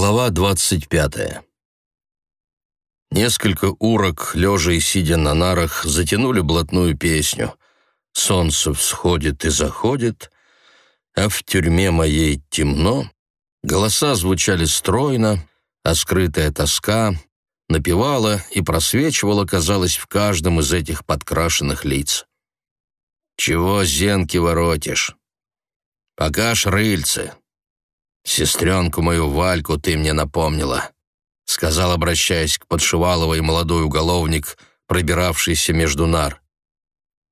Глава двадцать пятая. Несколько урок, лежа и сидя на нарах, затянули блатную песню. Солнце всходит и заходит, а в тюрьме моей темно. Голоса звучали стройно, а скрытая тоска напевала и просвечивала, казалось, в каждом из этих подкрашенных лиц. «Чего зенки воротишь? Покаж рыльце, «Сестренку мою Вальку ты мне напомнила», — сказал, обращаясь к Подшиваловой молодой уголовник, пробиравшийся между нар.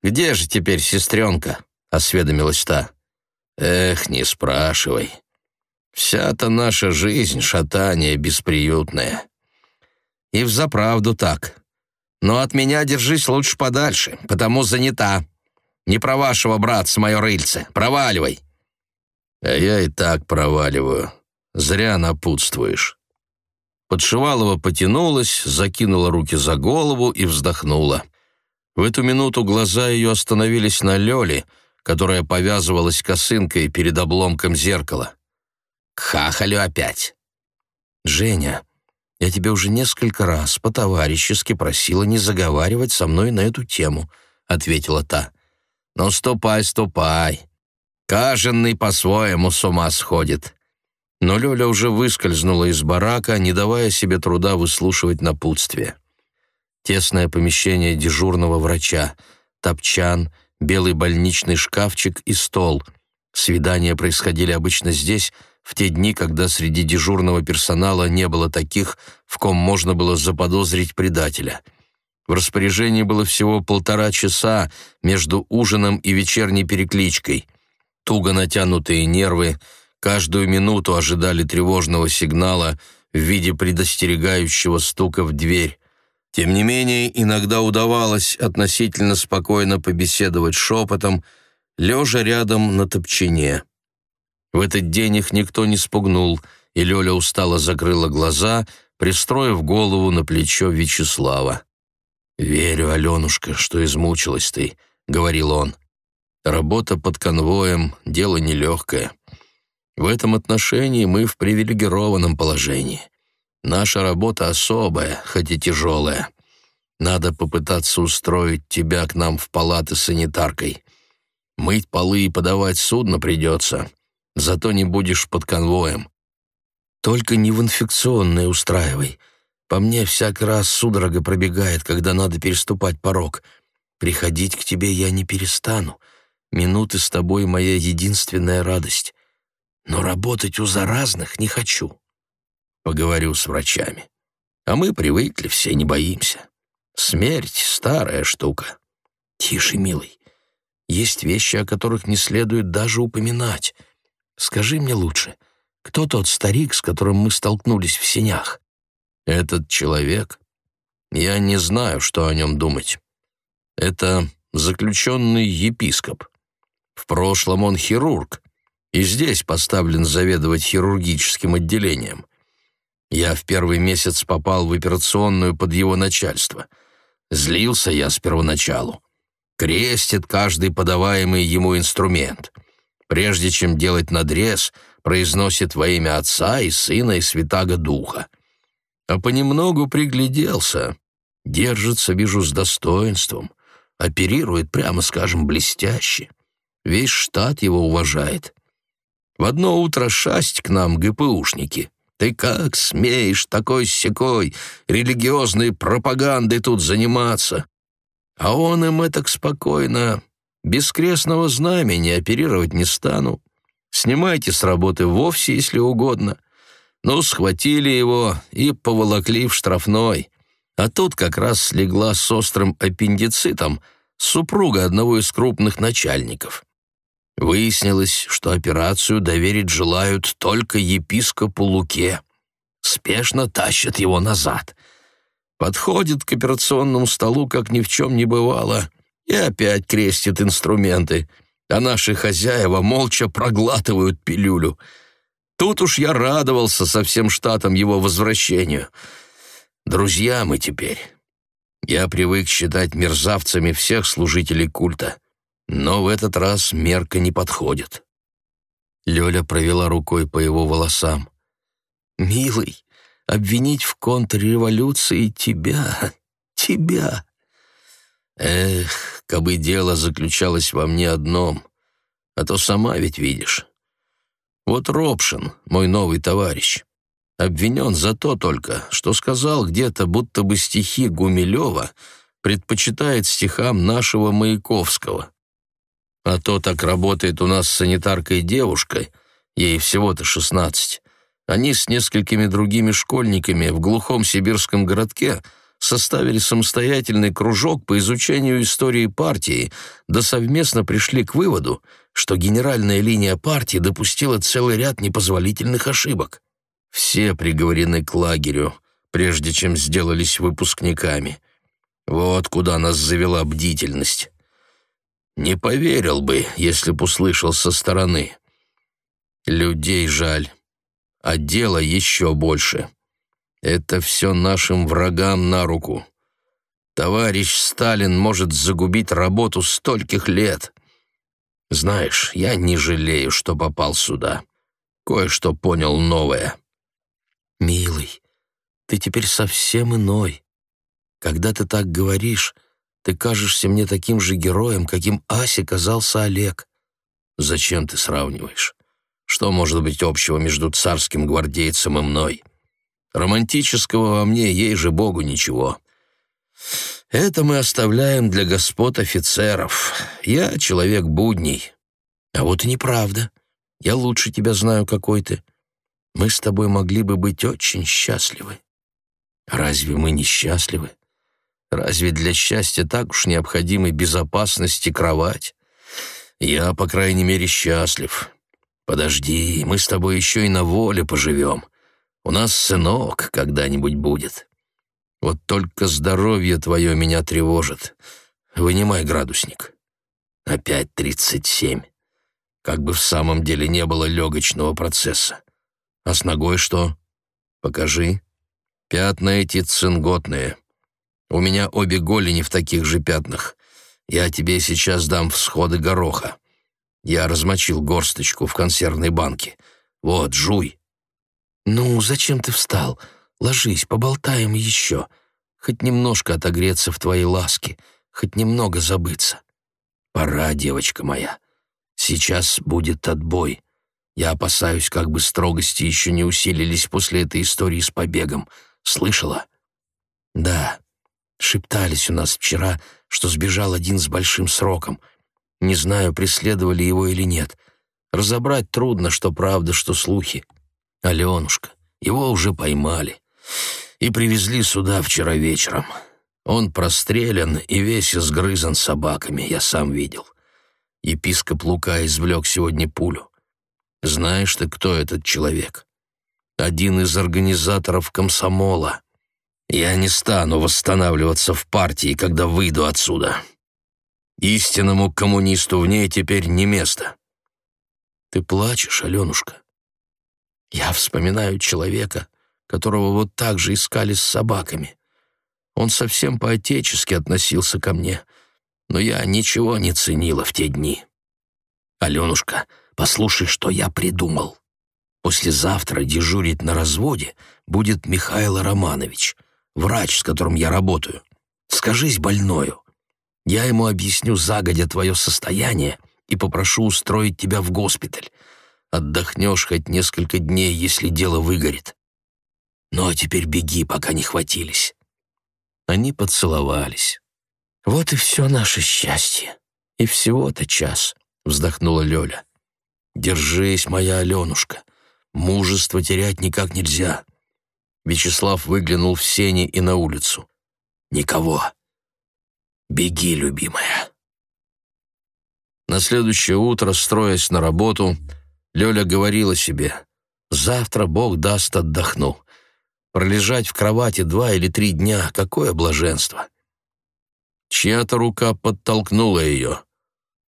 «Где же теперь сестренка?» — осведомилась та. «Эх, не спрашивай. Вся-то наша жизнь — шатание бесприютное». «И взаправду так. Но от меня держись лучше подальше, потому занята. Не про вашего братца, мое рыльце. Проваливай!» А я и так проваливаю. Зря напутствуешь. Подшивалова потянулась, закинула руки за голову и вздохнула. В эту минуту глаза ее остановились на Лёле, которая повязывалась косынкой перед обломком зеркала. «К хахалю опять!» «Женя, я тебя уже несколько раз по-товарищески просила не заговаривать со мной на эту тему», — ответила та. «Ну, ступай, ступай. Каженный по-своему с ума сходит. Но Лёля уже выскользнула из барака, не давая себе труда выслушивать напутствие. Тесное помещение дежурного врача, топчан, белый больничный шкафчик и стол. Свидания происходили обычно здесь, в те дни, когда среди дежурного персонала не было таких, в ком можно было заподозрить предателя. В распоряжении было всего полтора часа между ужином и вечерней перекличкой — туго натянутые нервы каждую минуту ожидали тревожного сигнала в виде предостерегающего стука в дверь. Тем не менее, иногда удавалось относительно спокойно побеседовать шепотом, лежа рядом на топчине. В этот день их никто не спугнул, и Лёля устало закрыла глаза, пристроив голову на плечо Вячеслава. «Верю, Алёнушка, что измучилась ты», — говорил он. Работа под конвоем — дело нелегкое. В этом отношении мы в привилегированном положении. Наша работа особая, хоть и тяжелая. Надо попытаться устроить тебя к нам в палаты санитаркой. Мыть полы и подавать судно придется, зато не будешь под конвоем. Только не в инфекционное устраивай. По мне всякий раз судорога пробегает, когда надо переступать порог. Приходить к тебе я не перестану. Минуты с тобой — моя единственная радость. Но работать у заразных не хочу. Поговорю с врачами. А мы привыкли, все не боимся. Смерть — старая штука. Тише, милый. Есть вещи, о которых не следует даже упоминать. Скажи мне лучше, кто тот старик, с которым мы столкнулись в сенях? Этот человек? Я не знаю, что о нем думать. Это заключенный епископ. В прошлом он хирург, и здесь поставлен заведовать хирургическим отделением. Я в первый месяц попал в операционную под его начальство. Злился я с первоначалу. Крестит каждый подаваемый ему инструмент. Прежде чем делать надрез, произносит во имя Отца и Сына и Святаго Духа. А понемногу пригляделся. Держится, вижу, с достоинством. Оперирует, прямо скажем, блестяще. Весь штат его уважает. В одно утро шасть к нам ГПУшники. Ты как смеешь такой-сякой религиозной пропагандой тут заниматься? А он им этак спокойно. Без крестного знамени оперировать не стану. Снимайте с работы вовсе, если угодно. Ну, схватили его и поволокли в штрафной. А тут как раз слегла с острым аппендицитом супруга одного из крупных начальников. Выяснилось, что операцию доверить желают только епископу Луке. Спешно тащат его назад. Подходит к операционному столу, как ни в чем не бывало, и опять крестит инструменты, а наши хозяева молча проглатывают пилюлю. Тут уж я радовался со всем штатом его возвращению. Друзья мы теперь. Я привык считать мерзавцами всех служителей культа — но в этот раз мерка не подходит. Лёля провела рукой по его волосам. Милый, обвинить в контрреволюции тебя, тебя. Эх, кабы дело заключалось во мне одном, а то сама ведь видишь. Вот Робшин, мой новый товарищ, обвинен за то только, что сказал где-то, будто бы стихи Гумилева предпочитает стихам нашего Маяковского. А то так работает у нас с санитаркой девушкой, ей всего-то шестнадцать. Они с несколькими другими школьниками в глухом сибирском городке составили самостоятельный кружок по изучению истории партии, да совместно пришли к выводу, что генеральная линия партии допустила целый ряд непозволительных ошибок. Все приговорены к лагерю, прежде чем сделались выпускниками. Вот куда нас завела бдительность. Не поверил бы, если б услышал со стороны. Людей жаль, а дело еще больше. Это все нашим врагам на руку. Товарищ Сталин может загубить работу стольких лет. Знаешь, я не жалею, что попал сюда. Кое-что понял новое. Милый, ты теперь совсем иной. Когда ты так говоришь, ты кажешься мне таким же героем, каким Асе казался Олег. Зачем ты сравниваешь? Что может быть общего между царским гвардейцем и мной? Романтического во мне, ей же Богу, ничего. Это мы оставляем для господ офицеров. Я человек будний. А вот и неправда. Я лучше тебя знаю, какой ты. Мы с тобой могли бы быть очень счастливы. Разве мы не счастливы? Разве для счастья так уж необходимы безопасность и кровать? Я, по крайней мере, счастлив. Подожди, мы с тобой еще и на воле поживем. У нас сынок когда-нибудь будет. Вот только здоровье твое меня тревожит. Вынимай градусник. Опять тридцать семь. Как бы в самом деле не было легочного процесса. А с ногой что? Покажи. Пятна эти цинготные. У меня обе голени в таких же пятнах. Я тебе сейчас дам всходы гороха. Я размочил горсточку в консервной банке. Вот, жуй». «Ну, зачем ты встал? Ложись, поболтаем еще. Хоть немножко отогреться в твоей ласке, хоть немного забыться». «Пора, девочка моя. Сейчас будет отбой. Я опасаюсь, как бы строгости еще не усилились после этой истории с побегом. Слышала?» «Да. Шептались у нас вчера, что сбежал один с большим сроком. Не знаю, преследовали его или нет. Разобрать трудно, что правда, что слухи. Аленушка, его уже поймали. И привезли сюда вчера вечером. Он прострелен и весь изгрызан собаками, я сам видел. Епископ Лука извлек сегодня пулю. Знаешь ты, кто этот человек? Один из организаторов комсомола. Я не стану восстанавливаться в партии, когда выйду отсюда. Истинному коммунисту в ней теперь не место. Ты плачешь, Аленушка. Я вспоминаю человека, которого вот так же искали с собаками. Он совсем по-отечески относился ко мне, но я ничего не ценила в те дни. Аленушка, послушай, что я придумал. Послезавтра дежурить на разводе будет Михаил Романович — врач, с которым я работаю. Скажись больною. Я ему объясню загодя твое состояние и попрошу устроить тебя в госпиталь. Отдохнешь хоть несколько дней, если дело выгорит. Ну а теперь беги, пока не хватились». Они поцеловались. «Вот и все наше счастье. И всего-то час», — вздохнула Лёля. «Держись, моя Аленушка. Мужество терять никак нельзя. Вячеслав выглянул в сени и на улицу. «Никого. Беги, любимая». На следующее утро, строясь на работу, Лёля говорила себе, «Завтра Бог даст отдохну. Пролежать в кровати два или три дня — какое блаженство!» Чья-то рука подтолкнула ее.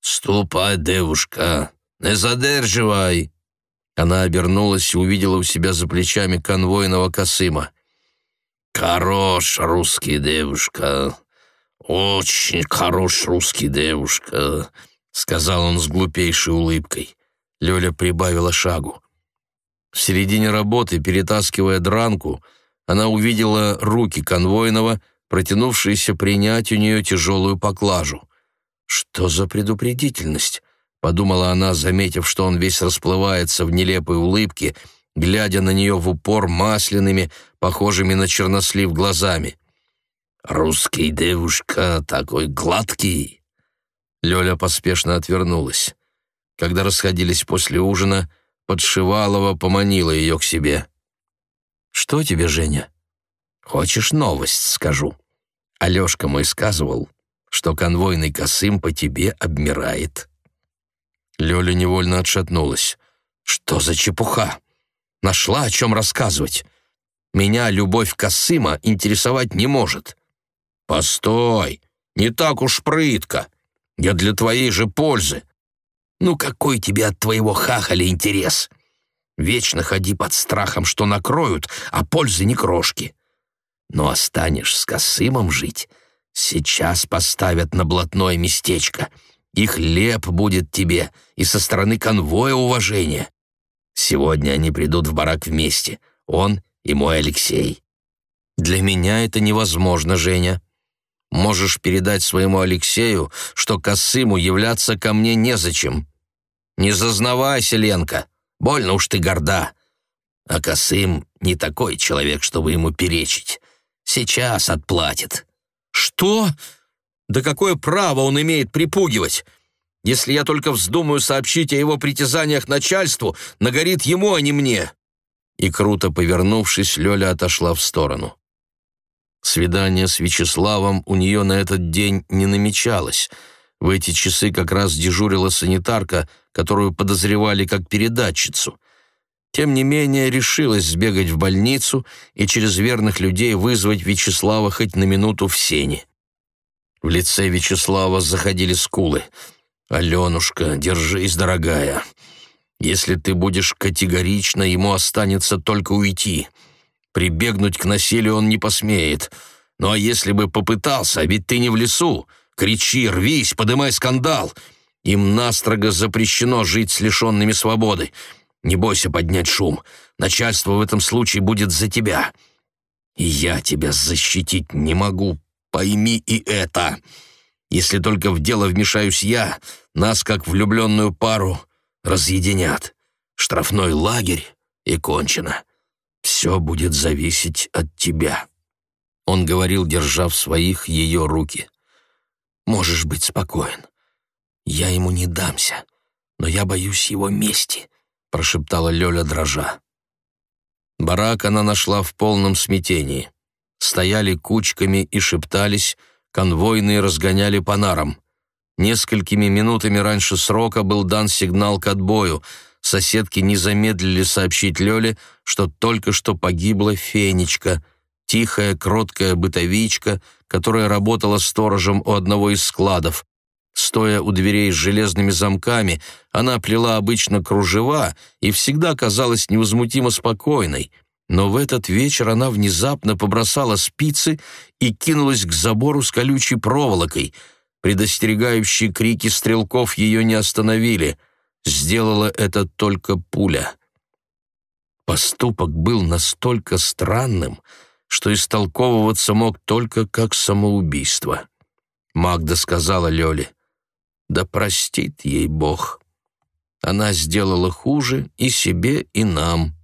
«Ступай, девушка, не задерживай!» Она обернулась и увидела у себя за плечами конвойного Косыма. «Хорош русский девушка, очень хорош русский девушка», — сказал он с глупейшей улыбкой. Лёля прибавила шагу. В середине работы, перетаскивая дранку, она увидела руки конвойного, протянувшиеся принять у нее тяжелую поклажу. «Что за предупредительность?» — подумала она, заметив, что он весь расплывается в нелепой улыбке, глядя на нее в упор масляными, похожими на чернослив глазами. «Русский девушка такой гладкий!» Лёля поспешно отвернулась. Когда расходились после ужина, Подшивалова поманила ее к себе. «Что тебе, Женя?» «Хочешь новость, скажу?» Алешка мой сказывал, что конвойный косым по тебе обмирает. Лёля невольно отшатнулась. «Что за чепуха? Нашла о чем рассказывать. Меня любовь Косыма интересовать не может». «Постой, не так уж прытко. Я для твоей же пользы. Ну какой тебе от твоего хахаля интерес? Вечно ходи под страхом, что накроют, а пользы ни крошки. Но останешь с Косымом жить, сейчас поставят на блатное местечко. И хлеб будет тебе, и со стороны конвоя уважение. Сегодня они придут в барак вместе, он и мой Алексей. Для меня это невозможно, Женя. Можешь передать своему Алексею, что Косыму являться ко мне незачем. Не зазнавайся, Ленка, больно уж ты горда. А Косым не такой человек, чтобы ему перечить. Сейчас отплатит». «Что? Да какое право он имеет припугивать? Если я только вздумаю сообщить о его притязаниях начальству, нагорит ему, а не мне». И круто повернувшись, Лёля отошла в сторону. Свидание с Вячеславом у нее на этот день не намечалось. В эти часы как раз дежурила санитарка, которую подозревали как передатчицу. Тем не менее, решилась сбегать в больницу и через верных людей вызвать Вячеслава хоть на минуту в сене. В лице Вячеслава заходили скулы. «Аленушка, держись, дорогая. Если ты будешь категорично, ему останется только уйти. Прибегнуть к насилию он не посмеет. Ну а если бы попытался, ведь ты не в лесу. Кричи, рвись, подымай скандал. Им настрого запрещено жить с лишенными свободы. Не бойся поднять шум. Начальство в этом случае будет за тебя. И я тебя защитить не могу. Пойми и это. Если только в дело вмешаюсь я, нас, как влюбленную пару, разъединят. Штрафной лагерь и кончено. Все будет зависеть от тебя». Он говорил, держа в своих ее руки. «Можешь быть спокоен. Я ему не дамся, но я боюсь его мести», — прошептала Лёля дрожа. Барак она нашла в полном смятении. Стояли кучками и шептались, конвойные разгоняли по нарам. Несколькими минутами раньше срока был дан сигнал к отбою. Соседки не замедлили сообщить Лёле, что только что погибла Фенечка, тихая, кроткая бытовичка, которая работала сторожем у одного из складов. Стоя у дверей с железными замками, она плела обычно кружева и всегда казалась невозмутимо спокойной. Но в этот вечер она внезапно побросала спицы и кинулась к забору с колючей проволокой. Предостерегающие крики стрелков ее не остановили. Сделала это только пуля. Поступок был настолько странным, что истолковываться мог только как самоубийство. Магда сказала Лёле, да простит ей Бог. Она сделала хуже и себе, и нам.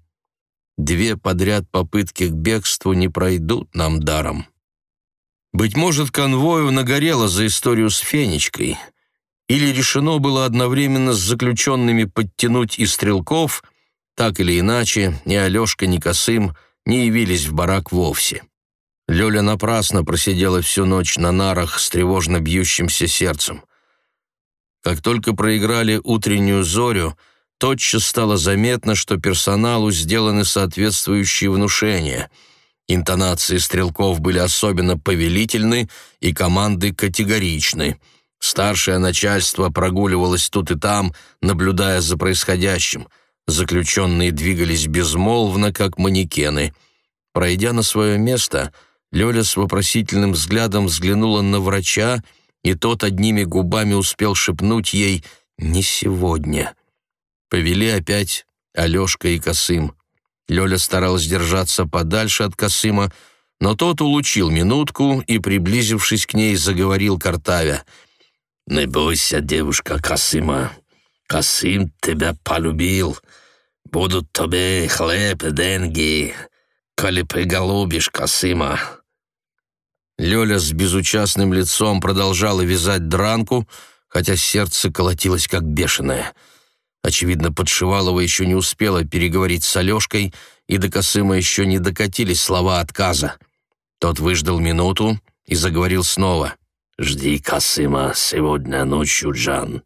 Две подряд попытки к бегству не пройдут нам даром. Быть может, конвою нагорело за историю с Фенечкой, или решено было одновременно с заключенными подтянуть и стрелков, так или иначе, ни Алешка, ни Косым не явились в барак вовсе. Лёля напрасно просидела всю ночь на нарах с тревожно бьющимся сердцем. Как только проиграли утреннюю зорю, тотчас стало заметно, что персоналу сделаны соответствующие внушения. Интонации стрелков были особенно повелительны и команды категоричны. Старшее начальство прогуливалось тут и там, наблюдая за происходящим. Заключенные двигались безмолвно, как манекены. Пройдя на свое место, Лёля с вопросительным взглядом взглянула на врача и тот одними губами успел шепнуть ей «не сегодня». Повели опять Алешка и Косым. Лёля старалась держаться подальше от Косыма, но тот улучил минутку и, приблизившись к ней, заговорил картавя. «Не бойся, девушка Косыма. Косым тебя полюбил. Будут тебе хлеб и деньги, коли приголубишь Косыма». Лёля с безучастным лицом продолжала вязать дранку, хотя сердце колотилось как бешеное. Очевидно, Подшивалова еще не успела переговорить с Алешкой, и до Косыма еще не докатились слова отказа. Тот выждал минуту и заговорил снова. «Жди Косыма сегодня ночью, Джан.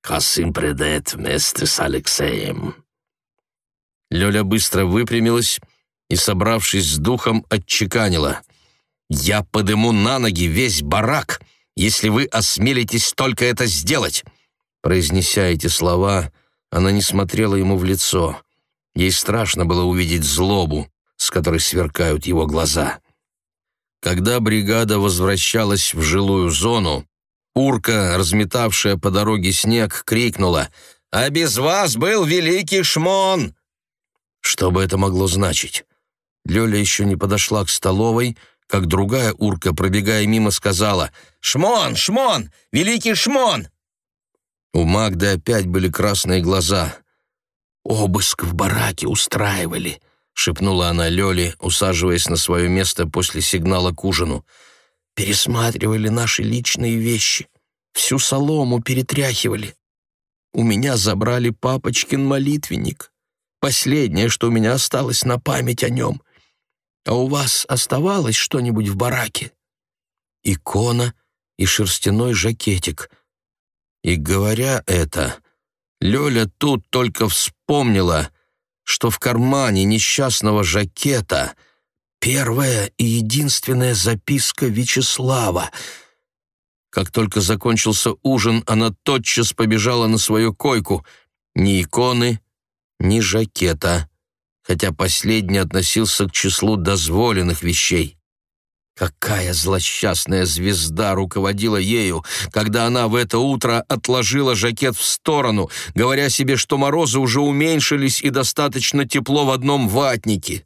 Косым придет вместе с Алексеем». Лёля быстро выпрямилась и, собравшись с духом, отчеканила — «Я подыму на ноги весь барак, если вы осмелитесь только это сделать!» Произнеся эти слова, она не смотрела ему в лицо. Ей страшно было увидеть злобу, с которой сверкают его глаза. Когда бригада возвращалась в жилую зону, урка, разметавшая по дороге снег, крикнула «А без вас был великий шмон!» Что бы это могло значить? Лёля еще не подошла к столовой, как другая урка, пробегая мимо, сказала «Шмон! Шмон! Великий Шмон!» У Магды опять были красные глаза. «Обыск в бараке устраивали», — шепнула она Лёле, усаживаясь на свое место после сигнала к ужину. «Пересматривали наши личные вещи, всю солому перетряхивали. У меня забрали папочкин молитвенник, последнее, что у меня осталось на память о нем — а у вас оставалось что-нибудь в бараке? Икона и шерстяной жакетик. И говоря это, Лёля тут только вспомнила, что в кармане несчастного жакета первая и единственная записка Вячеслава. Как только закончился ужин, она тотчас побежала на свою койку. Ни иконы, ни жакета хотя последний относился к числу дозволенных вещей. Какая злосчастная звезда руководила ею, когда она в это утро отложила жакет в сторону, говоря себе, что морозы уже уменьшились и достаточно тепло в одном ватнике.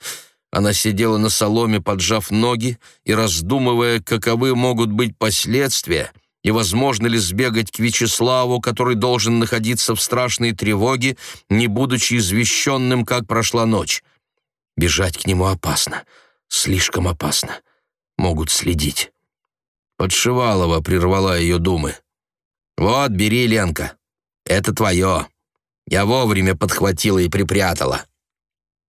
Она сидела на соломе, поджав ноги и раздумывая, каковы могут быть последствия — и возможно ли сбегать к Вячеславу, который должен находиться в страшной тревоге, не будучи извещенным, как прошла ночь. Бежать к нему опасно, слишком опасно. Могут следить. Подшивалова прервала ее думы. «Вот, бери, Ленка, это твое. Я вовремя подхватила и припрятала».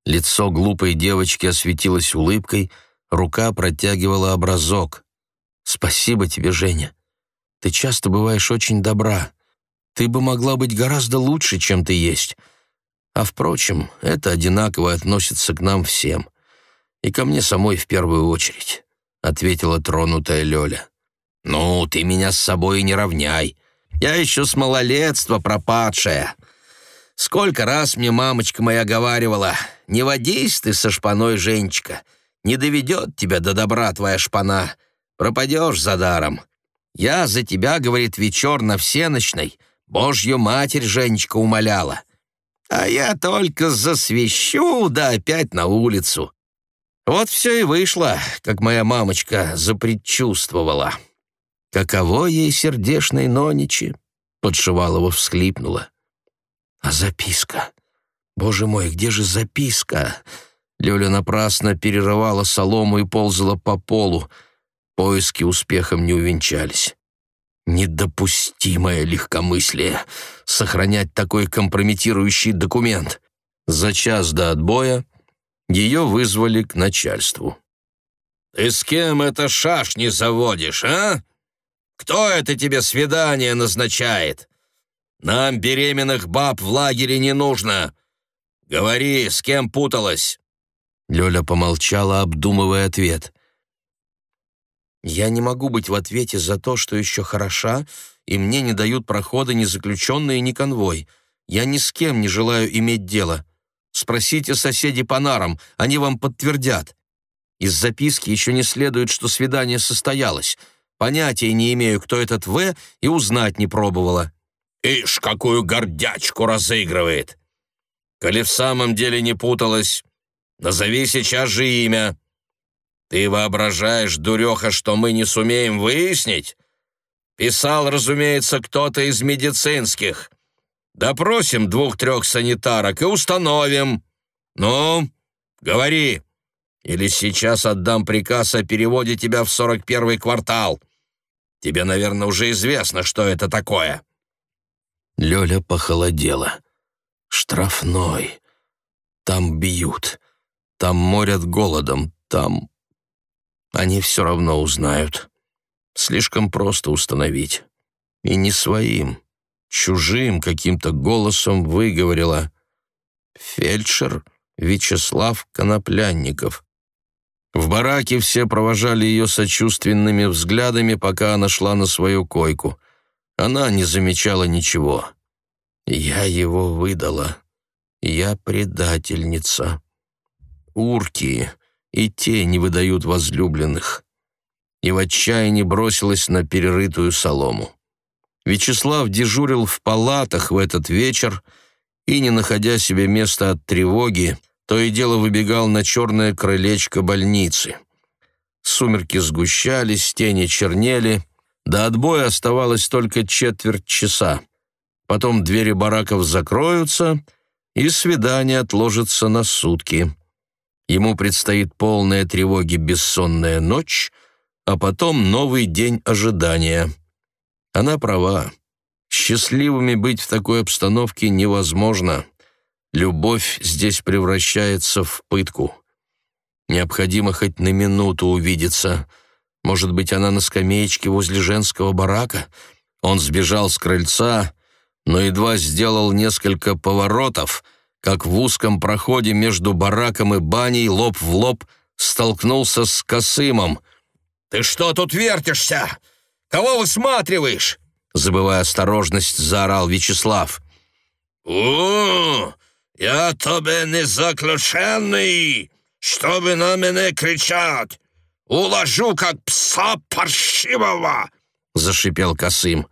Лицо глупой девочки осветилось улыбкой, рука протягивала образок. «Спасибо тебе, Женя. Ты часто бываешь очень добра. Ты бы могла быть гораздо лучше, чем ты есть. А, впрочем, это одинаково относится к нам всем. И ко мне самой в первую очередь», — ответила тронутая Лёля. «Ну, ты меня с собой не равняй. Я еще с малолетства пропадшая. Сколько раз мне мамочка моя говаривала, не водись ты со шпаной, Женечка, не доведет тебя до добра твоя шпана, пропадешь за даром. Я за тебя, говорит, вечер на всеночной, Божью Матерь Женечка умоляла. А я только засвещу, да опять на улицу. Вот все и вышло, как моя мамочка запредчувствовала. Каково ей сердешной ноничи? Подшивалова всхлипнула. А записка? Боже мой, где же записка? Лёля напрасно перерывала солому и ползала по полу. Поиски успехом не увенчались. Недопустимое легкомыслие — сохранять такой компрометирующий документ. За час до отбоя ее вызвали к начальству. «Ты с кем это шашни заводишь, а? Кто это тебе свидание назначает? Нам беременных баб в лагере не нужно. Говори, с кем путалась?» Лёля помолчала, обдумывая ответ. Я не могу быть в ответе за то, что еще хороша, и мне не дают прохода ни заключенные, ни конвой. Я ни с кем не желаю иметь дело. Спросите соседей по нарам, они вам подтвердят. Из записки еще не следует, что свидание состоялось. Понятия не имею, кто этот В, и узнать не пробовала. Ишь, какую гордячку разыгрывает! Коли в самом деле не путалась, Назови сейчас же имя. Ты воображаешь, дуреха, что мы не сумеем выяснить? Писал, разумеется, кто-то из медицинских. Допросим двух-трех санитарок и установим. Ну, говори. Или сейчас отдам приказ о переводе тебя в сорок первый квартал. Тебе, наверное, уже известно, что это такое». Лёля похолодела. «Штрафной. Там бьют. Там морят голодом. Там...» Они все равно узнают. Слишком просто установить. И не своим, чужим каким-то голосом выговорила. «Фельдшер Вячеслав Коноплянников». В бараке все провожали ее сочувственными взглядами, пока она шла на свою койку. Она не замечала ничего. «Я его выдала. Я предательница. Урки и те не выдают возлюбленных». И в отчаянии бросилась на перерытую солому. Вячеслав дежурил в палатах в этот вечер и, не находя себе места от тревоги, то и дело выбегал на черное крылечко больницы. Сумерки сгущались, тени чернели, до отбоя оставалось только четверть часа. Потом двери бараков закроются, и свидание отложится на сутки. Ему предстоит полная тревоги бессонная ночь, а потом новый день ожидания. Она права. Счастливыми быть в такой обстановке невозможно. Любовь здесь превращается в пытку. Необходимо хоть на минуту увидеться. Может быть, она на скамеечке возле женского барака? Он сбежал с крыльца, но едва сделал несколько поворотов, как в узком проходе между бараком и баней лоб в лоб столкнулся с Косымом. «Ты что тут вертишься? Кого высматриваешь?» Забывая осторожность, заорал Вячеслав. «О, я тебе не заключенный, чтобы на меня кричать. Уложу, как пса паршивого!» — зашипел Косым.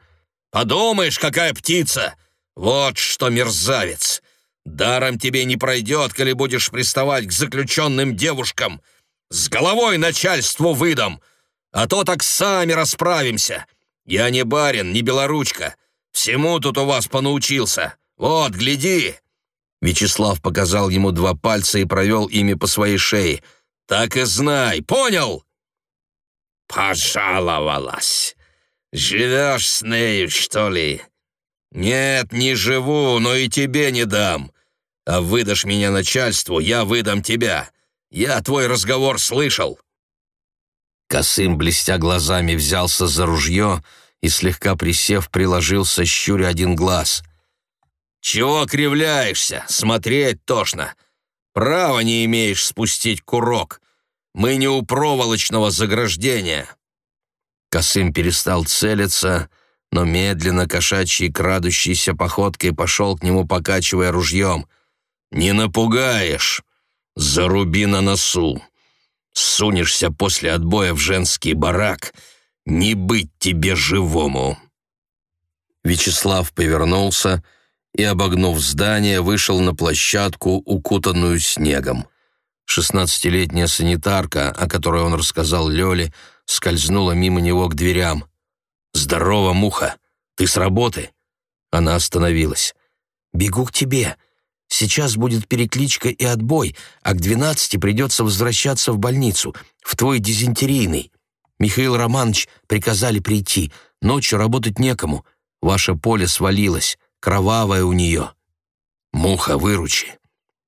«Подумаешь, какая птица! Вот что мерзавец! Даром тебе не пройдет, коли будешь приставать к заключенным девушкам. С головой начальству выдам, а то так сами расправимся. Я не барин, не белоручка. Всему тут у вас понаучился. Вот, гляди!» Вячеслав показал ему два пальца и провел ими по своей шее. «Так и знай, понял?» «Пожаловалась. Живешь с нею, что ли?» «Нет, не живу, но и тебе не дам. А выдашь меня начальству, я выдам тебя. Я твой разговор слышал». Косым, блестя глазами, взялся за ружье и, слегка присев, приложился, щуря один глаз. «Чего кривляешься? Смотреть тошно. Права не имеешь спустить курок. Мы не у проволочного заграждения». Косым перестал целиться, но медленно, кошачьей крадущейся походкой пошел к нему, покачивая ружьем. «Не напугаешь! Заруби на носу! Сунешься после отбоя в женский барак, не быть тебе живому!» Вячеслав повернулся и, обогнув здание, вышел на площадку, укутанную снегом. Шестнадцатилетняя санитарка, о которой он рассказал Лёле, скользнула мимо него к дверям. «Здорово, муха! Ты с работы?» Она остановилась. «Бегу к тебе. Сейчас будет перекличка и отбой, а к двенадцати придется возвращаться в больницу, в твой дизентерийный. Михаил Романович приказали прийти. Ночью работать некому. Ваше поле свалилось кровавая у нее. Муха, выручи.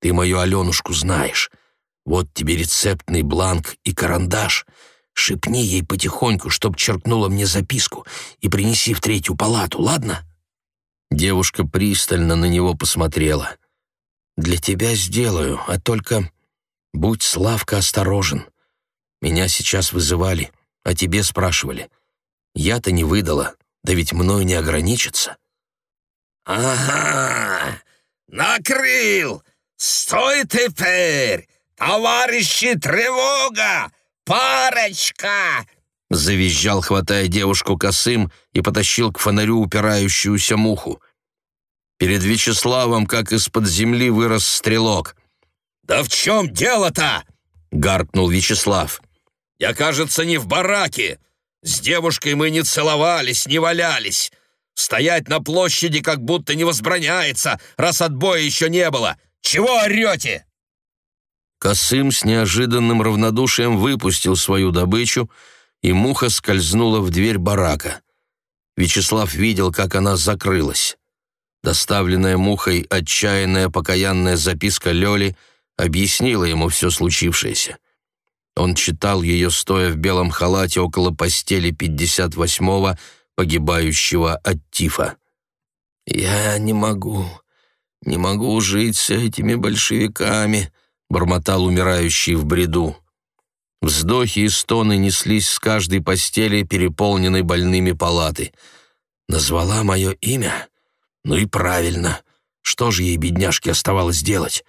Ты мою Аленушку знаешь. Вот тебе рецептный бланк и карандаш. Шепни ей потихоньку, чтоб черкнула мне записку, и принеси в третью палату, ладно?» Девушка пристально на него посмотрела. «Для тебя сделаю, а только будь, Славка, осторожен. Меня сейчас вызывали, а тебе спрашивали. Я-то не выдала, да ведь мною не ограничится». «Ага, накрыл! Стой теперь! Товарищи, тревога! Парочка!» Завизжал, хватая девушку косым, и потащил к фонарю упирающуюся муху. Перед Вячеславом, как из-под земли, вырос стрелок. «Да в чем дело-то?» — гаркнул Вячеслав. «Я, кажется, не в бараке. С девушкой мы не целовались, не валялись. Стоять на площади как будто не возбраняется, раз отбоя еще не было. Чего орете?» Косым с неожиданным равнодушием выпустил свою добычу, и муха скользнула в дверь барака. Вячеслав видел, как она закрылась. Доставленная мухой отчаянная покаянная записка Лёли объяснила ему все случившееся. Он читал ее, стоя в белом халате около постели 58-го, погибающего от тифа. «Я не могу, не могу жить с этими большевиками», — бормотал умирающий в бреду. Вздохи и стоны неслись с каждой постели, переполненной больными палаты. «Назвала мое имя? Ну и правильно. Что же ей, бедняжке, оставалось делать?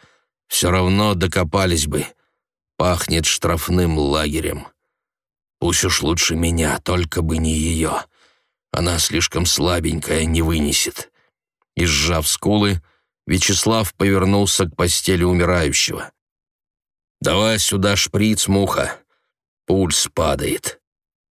Все равно докопались бы. Пахнет штрафным лагерем. Пусть уж лучше меня, только бы не ее. Она слишком слабенькая, не вынесет». И, сжав скулы, Вячеслав повернулся к постели умирающего. «Давай сюда шприц, муха. Пульс падает».